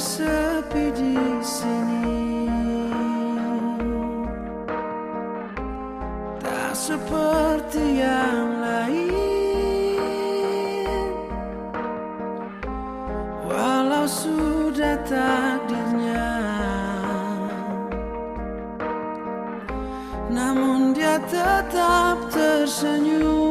sepi di sini. Tak seperti yang lain. Walau sudah takdirnya Namun dia tetap tersenyum.